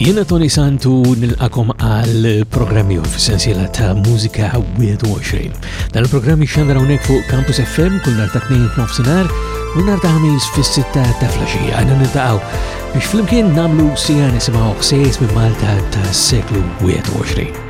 Jena Tony Santu nil-akom għal programmi of sensiela ta' Musika 21. Dan il-programmi xandra unek fuq Campus FM kull nar ta' 2 f'nofsinhar u nar ta' ħamis fis-sitta ta' flaxija. Għana nil-taqaw biex flimkien namlu sija nisimaw ħsejs minn Malta ta' seklu 21.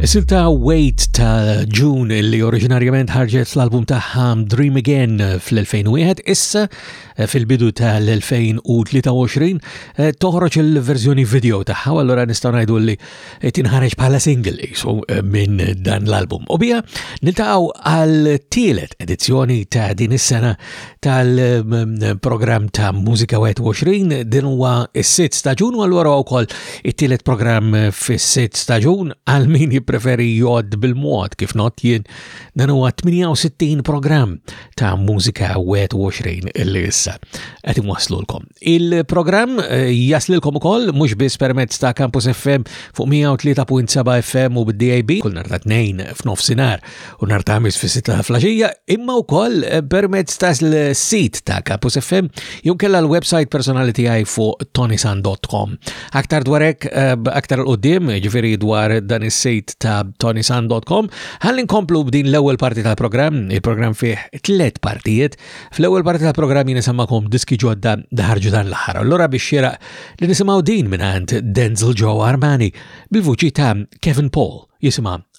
Is-silta Wait ta' June li oriġinarjament ħarġet fl-album tagħha Dream Again fl-2001, issa eh, fil-bidu tal-2023 eh, toħroġ il-verżjoni video tagħha, allura nistgħu ngħidu li tinħareġ bħala single isu eh, minn dan l-album. U bija niltaqgħu għal tielet edizzjoni ta' din is-sena tal-programm ta' Mużika 21 din huwa s-sitt staġun u allura wkoll it-tielet programm fis-sitt staġun għal min jippreferi jgħod bil-mod kif not jien dan huwa 68 programm ta' Mużika 21 illi issa qed imwaslulkom. Il-programm eh, jaslilkom ukoll mhux biss permezz ta' Campus FM fuq 103.7 FM u bid-DAB kull nhar ta' tnejn f'nofsinhar u nar ta' ħamis fis ta' flaxija, imma wkoll eh, permezz ta' l-sit ta' Kapus FM jew kella l-website personali tiegħi fuq tonisan.com. Aktar dwar hekk eh, aktar l-qudiem, ġifieri dwar dan is-sit ta' tonisan.com, ħalli nkomplu b'din l-ewwel parti tal-programm, il-programm fih tliet partijiet. Fl-ewwel parti tal-programm jien semmakom diski ġodda daħarġu dan l-aħħar. Allura biex xira li nisimgħu din minn Denzel Joe Armani bil-vuċi ta' Kevin Paul jisimha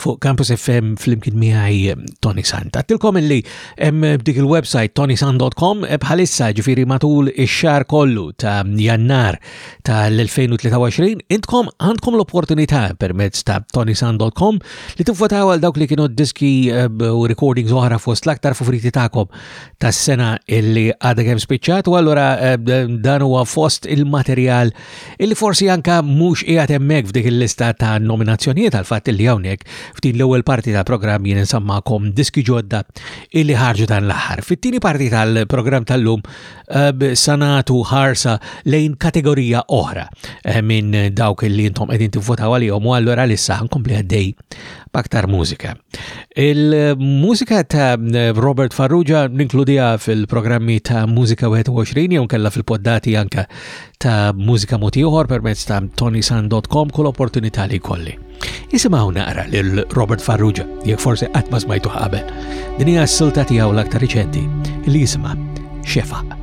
fuq Campus FM fl-imkien miħaj eh, Tony Sant. Għattilkom illi hemm eh, dik il-website tonysan.com eh, bħalissa ġifiri matul ix-xar kollu ta' jannar ta' l-2023 intkom għandkom l-opportunità permezz ta' tonysan.com li tivvotaw għal dawk li kienu diski u recordings oħra fost l-aktar favoriti tagħkom tas-sena illi għadha kemm spiċċat u allura dan huwa fost il-materjal illi forsi anka mhux qiegħed hemmhekk f'dik il-lista ta' nominazzjonijiet għal fatt li hawnhekk f'din l-ewwel parti tal-programm jien insammakom diski ġodda illi ħarġu dan l-aħħar. Fit-tieni parti tal-programm tal-lum eh, sanatu ħarsa lejn kategorija oħra eh, minn dawk li intom qegħdin tivvotaw għalihom u allura lissa nkompli għaddej b'aktar mużika. Il-mużika ta' Robert Farrugia ninkludija fil-programmi ta' Mużika 21 jew kella fil-poddati anka ta' mużika moti oħor permezz ta' tonisan.com kull opportunità li kolli. Isimgħu naqra lil Robert Farrugia, jekk forsi qatt ma smajtu qabel. Din hija s-silta tiegħu l-aktar riċenti li jisimha Xefaq.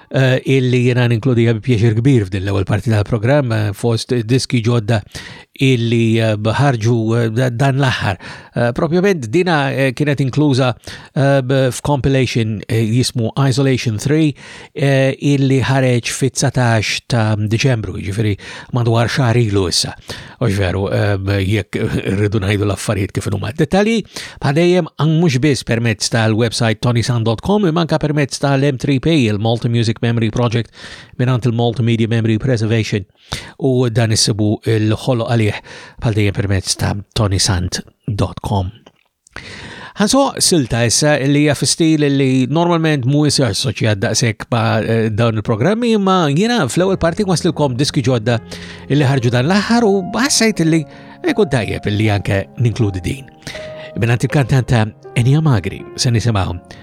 Eh, illi jena ninkludi bi pjaċir kbir f'din l-ewwel parti tal-programm eh, fost diski ġodda illi eh, ħarġu dan l-aħħar. Propjament dina kienet inkluża f'compilation jismu Isolation 3 illi ħareġ fit-19 ta' Deċembru, ġifiri madwar xahar ilu issa. Għax veru, jekk rridu najdu l-affarijiet kif huma detali, bħadejjem għan mhux biss permezz tal-website tonisan.com imma anke permezz tal-M3P, il-Multi Music Memory Project mingħand il-Multimedia Memory Preservation u dan issibu l-ħolo għalih bħal dejjem permezz ta' tonisant.com. Ħanso silta issa li hija stil li normalment mhuwiex assoċjat daqshekk ma' eh, dawn il-programmi, imma jiena fl-ewwel parti waslilkom diski ġodda li ħarġu dan l-aħħar u ħassejt li ikun tajjeb li anke ninkludi din. Minant il-kantanta Enja Magri se nisimgħu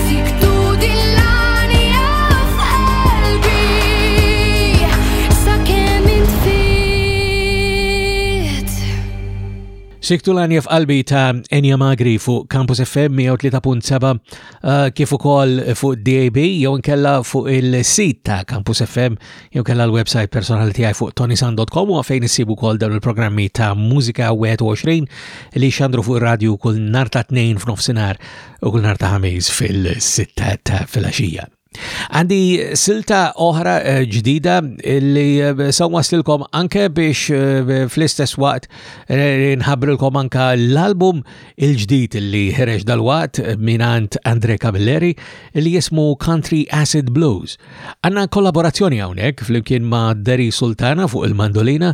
Siktu l-għanja f'qalbi ta' Enja Magri fuq Campus FM 103.7 eh, kif ukoll fuq DAB jew nkella fuq il-sit ta' Campus FM jew kella l-website personali tiegħi fuq tonisan.com u fejn issibu wkoll dawn il-programmi ta' Mużika 21 li xandru fuq ir-radju kull nar ta' tnejn f'nofsinhar u kull nhar ta' ħamis fil-sitta ta' filgħaxija. Għandi silta oħra eh, ġdida li eh, sa waslilkom anke biex eh, fl-istess waqt nħabrilkom anka l-album il-ġdid li ħereġ dal-waqt minant Andre Camilleri li jismu Country Acid Blues. Għanna kollaborazzjoni hawnhekk flimkien ma' Derry Sultana fuq il-mandolina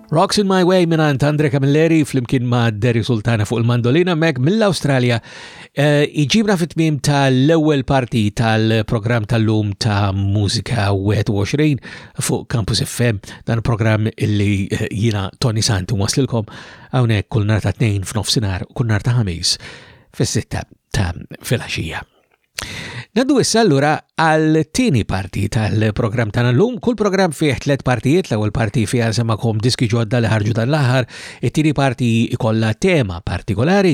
Rocks in My Way minant Andre Camilleri fl-imkien ma' Derry Sultana fuq il-mandolina mek mill-Australia eh, iġibna fit-tmim tal-ewwel parti tal-programm tal-lum ta' Musika 21 fuq Campus FM dan programm illi eh, jina Tony Santu waslilkom hawnhekk kull nar ta' tnejn f'nofsinhar u kull nar ta' ħamis fis-sitta ta' filgħaxija. Naddu issa allura għal tieni parti tal-programm tagħna llum. Kull programm fih tliet partijiet, l-ewwel parti fiha semakom diski ġodda li ħarġu dan l-aħħar, it-tieni parti ikollha tema partikolari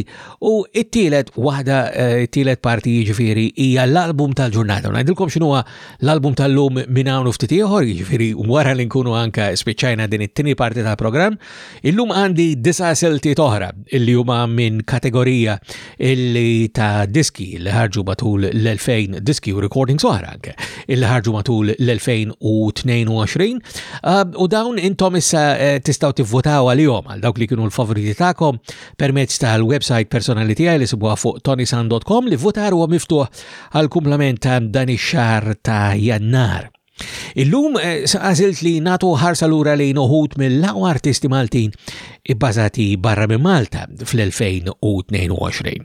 u it-tielet waħda eh, it-tielet parti jiġifieri hija l-album tal-ġurnata. Ngħidilkom x'inhuwa l-album tal-lum minn hawn ftit ieħor, jiġifieri wara li nkunu anke spiċċajna din it-tieni parti tal-programm, Illum għandi disa siltiet oħra illi huma minn kategorija illi ta' diski li ħarġu matul l-2000 diski u recordings oħra anke illi ħarġu matul l-2022 uh, u dawn intom issa eh, tistgħu tivvotaw għalihom għal dawk li kienu l-favoriti tagħkom permezz tal-website personali tiegħi li sibuha fuq tonisan.com li votar huwa miftuħ għal kumplament ta' dan ix-xahar ta' Jannar. Illum eh, għażilt li natu ħarsa lura lejn uħud mill-aqwa artisti Maltin ibbażati barra minn Malta fl-2022.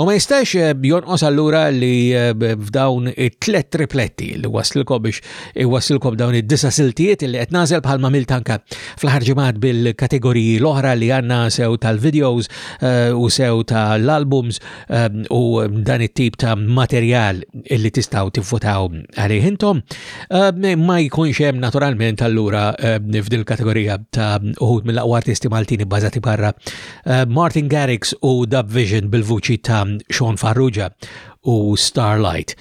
U ma jistax eh, jonqos allura li eh, f'dawn it-tlet tripletti li waslilkom biex iwaslilkom dawn id-disa siltijiet li qed nażel bħal ma miltanka fl-ħarġimat bil-kategoriji l-oħra li għandna sew tal-videos u sew tal-albums Ehm, u dan it-tip ta' materjal li tistaw tivvotaw għalih intom ehm, ma jkunx hemm naturalment allura ehm, f'dil kategorija ta' uħud mill-aqwa artisti Maltini bbażati barra Martin Garrix u Dub Vision bil-vuċi ta' Sean Farrugia u Starlight.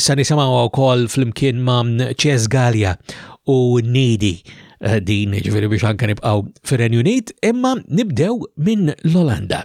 Sa nisimgħu wkoll flimkien ma' Ches Gallia u Nidi eh, din ġifieri biex anke nibqgħu fir-Renju Unit, imma nibdew minn l-Olanda.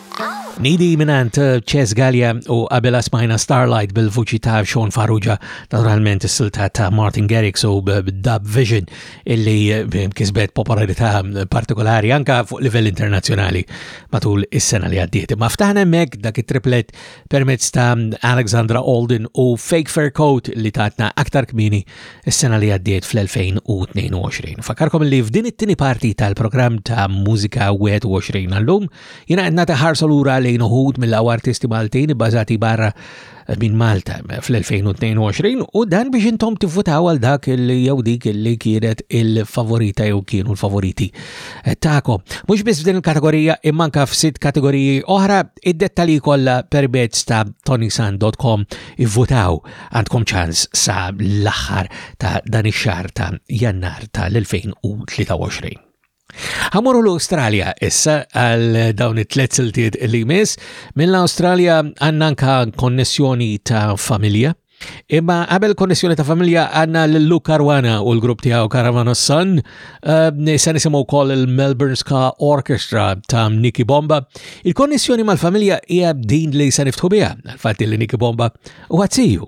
Nidi minant eh, Ches Gallia u qabela smajna Starlight bil-vuċi ta' Sean Farrugia, naturalment s-silta ta' Martin Garrix u Dub Vision illi eh, kisbet popolarità partikolari anka fuq livell internazzjonali matul is-sena li għaddiet. Ma ftaħna mek dak it-triplet permezz ta' Alexandra Alden u Fake Fair Coat li tatna aktar kmini s-sena li għaddiet fl-2022. Fakarkom li f'din it-tini parti tal-programm ta' Musika 21 għallum Jina għedna taħarsu l-ura lejn uħud mill-għaw artisti Maltin bazati barra minn Malta fl-2022 u dan biex intom tivvutaw għal dak li jew dik li kienet il-favorita jew kienu l-favoriti ta'kom. Mhux biss f'din il-kategorija imma anke f'sitt kategoriji oħra, id-dettalji kollha permezz ta' tonisan.com ivvutaw għandkom ċans sa l-aħħar ta' dan ix-xahar ta' Jannar tal-2023. Għamurru l-Australia issa għal dawn it-tlet siltiet li jmiss. Mill-Australia għanna anka konnessjoni ta' familja. Imma għabel konnessjoni ta' familja għanna l-Lu Karwana u l-grupp tijaw Karavana Sun, eh, se nisimu koll il-Melbourne Ska Orchestra ta' Niki Bomba. Il-konnessjoni mal-familja hija din li se niftħu bija, għal-fatti li Niki Bomba u għazziju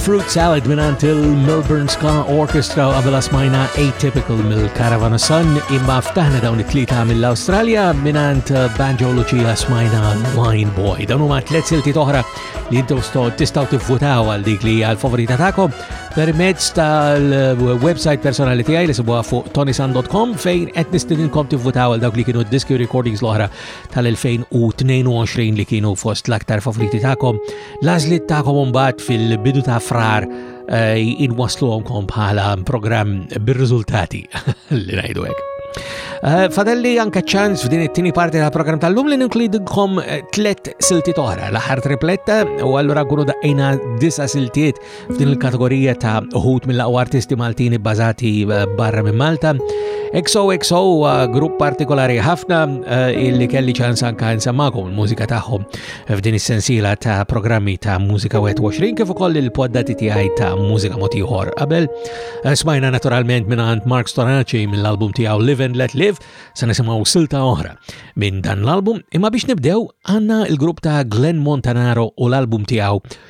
Fruit Salad minant il-Melbourne Ska Orchestra u għabela smajna Atypical mill-Caravan Sun imma ftaħna dawn it-tlita mill-Australia minant uh, Banjo Lucia smajna Wine Boy. Dawn huma tliet silti toħra li jintom tistaw tifvutaw għal dik li għal-favorita tagħkom permezz tal-website personali tiegħi li sibuha fuq tonisan.com fejn qed nistidinkom tivvutaw għal dawk li kienu diski recordings l-oħra tal-2022 li kienu fost l-aktar favoriti tagħkom. Lażlit tagħkom mbagħad fil-bidu ta' frar eh, inwasluhomkom bħala programm bir-riżultati li ngħidu hekk. Eh, fadelli anka ċans f'din it-tini parti tal program tal-lum li ninklidilkom eh, tlet silti toħra, l-aħħar tripletta u allura kunu daqqina disa siltiet F'din il-kategorija ta' uħut mill-aqwa artisti Maltin ibbażati eh, barra minn Malta, XOXO huwa grupp partikolari ħafna eh, illi kelli ċans anka nsemmakom il-mużika tagħhom f'din is-sensiela ta' programmi ta' mużika 21 kif ukoll il-poddati tiegħi ta' mużika motiħor. Qabel eh, smajna naturalment minn għand Mark Storaci mill-album tiegħu Live and Let Live se nisimgħu silta oħra minn dan l-album imma biex nibdew għandna il-grupp ta' Glenn Montanaro u l-album tiegħu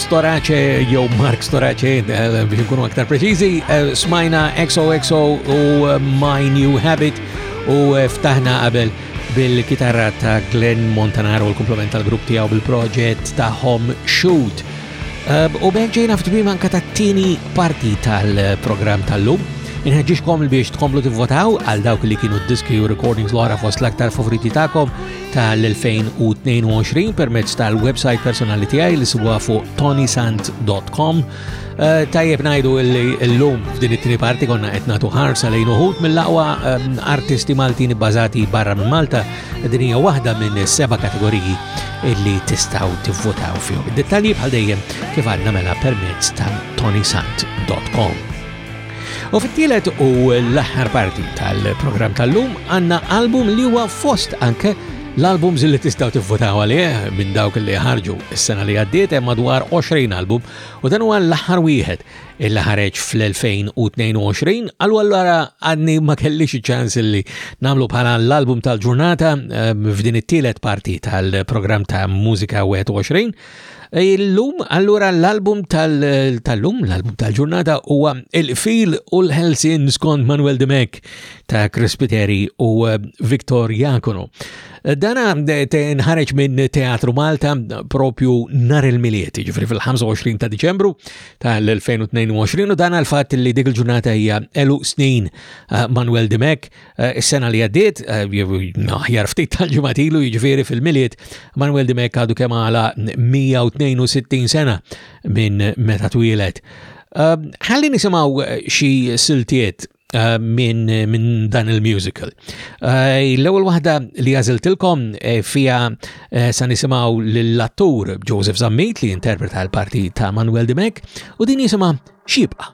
Storace jew Mark Storace eh, biex nkunu aktar preċiżi, eh, smajna XOXO u eh, My New Habit u ftaħna qabel bil-kitarra ta' Glenn Montanaro l-komplement tal-grupp tiegħu bil-proġett tagħhom Shoot. U benġejna f'tbim anka ta' tini parti tal-programm tal-lum. Inħedġiġkom biex tkomplu tivvotaw għal dawk li kienu d-diski u recordings l-ora fost l-aktar favoriti tagħkom tal-2022 permezz tal-website personali tiegħi li sibuha fuq tonysant.com. Eh, tajjeb ngħidu l-lum f'din it-tieni parti konna qed nagħtu ħarsa lejn uħud mill-aqwa eh, artisti Maltin bbażati barra minn Malta din hija waħda minn seba' kategoriji illi tistgħu tivvotaw fihom. Dettalji bħal dejjem kif għandna mela permezz ta' tonysant.com. U fit-tielet u l-aħħar parti tal-programm tal-lum għandna album li huwa fost anke l-albums li tistgħu tivvotaw għalih minn dawk li ħarġu s-sena li għaddiet hemm madwar 20 album u dan huwa l-aħħar wieħed il ħareġ fl-2022 għallu allura għadni ma kellix ċans li namlu bħala l-album tal-ġurnata eh, f'din it-tielet parti tal-programm ta' Mużika 21 Illum, allura l-album tal-lum, l-album tal-ġurnata huwa Il-Fil u l-Helsin skont Manuel Demek ta' Crispiteri u eh, Viktor Jakono. Dana eh, nħareġ minn Teatru Malta propju nar il-miliet, ġifri fil-25 ta' Diċembru tal-2022 u dana l-fatt li dik il-ġurnata hija elu snin eh, Manuel Demek Eh, is-sena li għaddiet, eh, aħjar ftit tal-ġimgħat ilu jiġifieri fil-miliet, Manuel Di Mekka għadu kemm għala 162 sena minn meta twieled. Eh, ħalli nisimgħu xi siltiet minn min dan il-musical. L-ewwel waħda li għażiltilkom fija sa nisimgħu lill-attur Joseph Zammit li interpreta l-parti ta' Manuel Dimek u din jisimha xibqa'.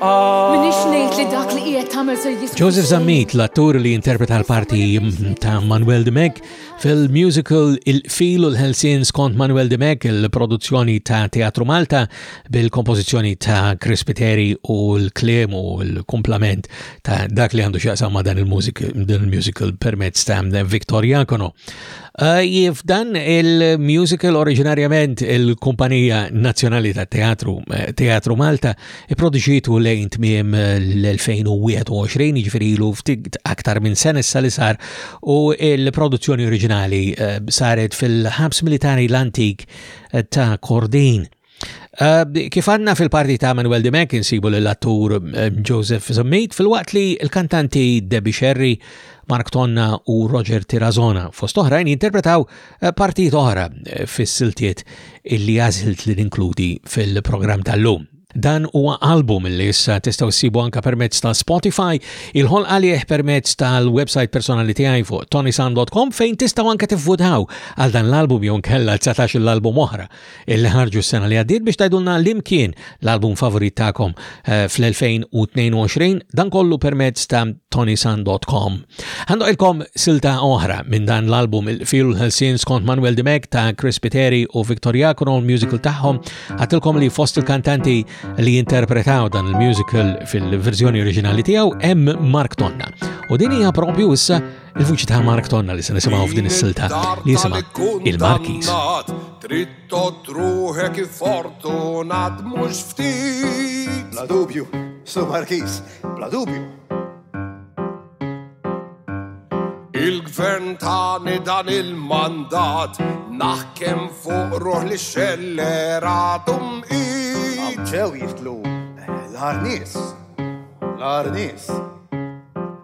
Minix ngħid li dak li qiegħed tagħmel se jisma'. Joseph Zammit, l-attur li interpreta l-parti ta' Manuel Demek fil-musical Il-Fil u l-Helsin skont Manuel Demek, il-produzzjoni ta' Teatru Malta bil-kompożizzjoni ta' Chris Piteri u l-klem u l-kumplament ta' dak li għandu xaqsam ma' dan il-musical permezz ta' Viktor Jakono. Uh, if dan il-musical oriġinarjament il-kumpanija nazzjonali ta' teatru, eh, teatru Malta, Ipproduċitu lejn tmiem l-2021, jiġifieri ilu ftit aktar minn sen issa li sar, u l-produzzjoni oriġinali eh, saret fil-ħabs militari l-antik eh, ta' Kordin. Eh, kif għanna fil-parti ta' Manuel de Mac insibu l-attur Joseph Zammit fil-waqt li l-kantanti Debbie Sherry, Mark Tonna u Roger Tirazona fost oħrajn jinterpretaw Eh, partijiet oħra eh, fis-siltiet illi għażilt li ninkludi fil-programm tal-lum. Dan huwa album li issa tistgħu ssibu anka permezz ta' Spotify, il-ħol għalih permezz tal-website personali tiegħi fuq tonisan.com fejn tistgħu anka tivvutaw għal dan l-album jew kella 19 l-album oħra Illi ħarġu s-sena li għaddiet biex tajdulna l-imkien l-album favorit tagħkom eh, fl-2022 dan kollu permezz ta' tonisan.com. Għandu ilkom silta oħra minn dan l-album il-Fil Helsin skont Manuel Dimek ta' Chris Piteri u Victoria Kuno l-musical tagħhom għatilkom li fost il-kantanti li interpretaw dan il-musical fil-verżjoni oriġinali tiegħu hemm Mark Tonna. U din hija propju issa Il-vuċi ta' Mark Tonna li se nisimgħu f'din is-silta li jisimha Il-Markiż. Tritto truħe kif fortunat mhux ftit. Bla dubju, su Markiż, bla dubju. Il-gvern tani dan il-mandat naħkem fuq ruħ li xelleratum i. Ġew jiftlu l-arnis, l-arnis.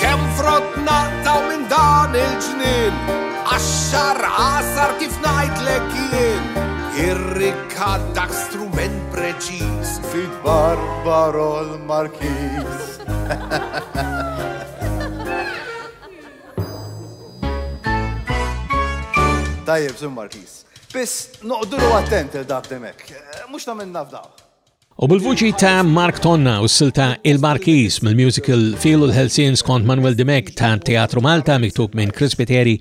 Kemm frott naqtaw minn dan il-ġnien, għax-xar għasar kif ngħidlek jien. Ir-rikkatt dak strument preċiż fit Barbarol Markiż. Tajjeb, Sur Markiż. Biss noqdulu attent il dak demek. Mhux ta' minna f'daw. U bil-vuċi ta' Mark Tonna u s-silta Il-Markiż mill-musical Fil u l-Ħelsien skont Manuel Dimek ta' Teatru Malta miktub minn Chris Piteri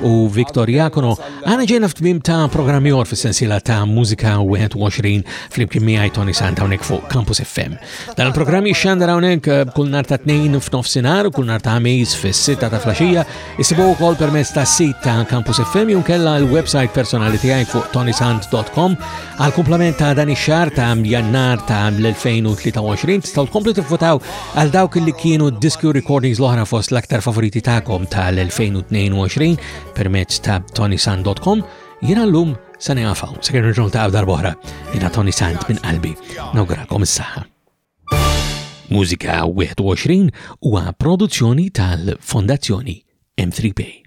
u Viktor Jakono, għana ġejna f'tmim ta' programmi or fis-sensiela ta' Mużika 21 fl-imkien miegħi Tony Sant hawnhekk fuq Campus FM. Dan il-programm jixxandar hawnhekk eh, kull nar ta' tnejn f'nofsinhar u kull nar ta' ħamis fis-sitta ta' flaxija, isibu wkoll permezz ta' sit ta' Campus FM jew kella l-website personali tiegħi fuq tonysant.com Għal kumplament ta' dan ix-xahar ta' Jannar ta' l-2023 tistgħu tkomplu tifutaw għal dawk li kienu disku recordings l-oħra fost l-aktar favoriti tagħkom ta' l-2022 permezz ta' tonisan.com jiena llum se nieqafaw se kien nerġgħu ta' darba oħra jiena Tony Sant minn qalbi nawgurakom is-saħħa. Mużika 21 huwa produzzjoni tal-Fondazzjoni M3P.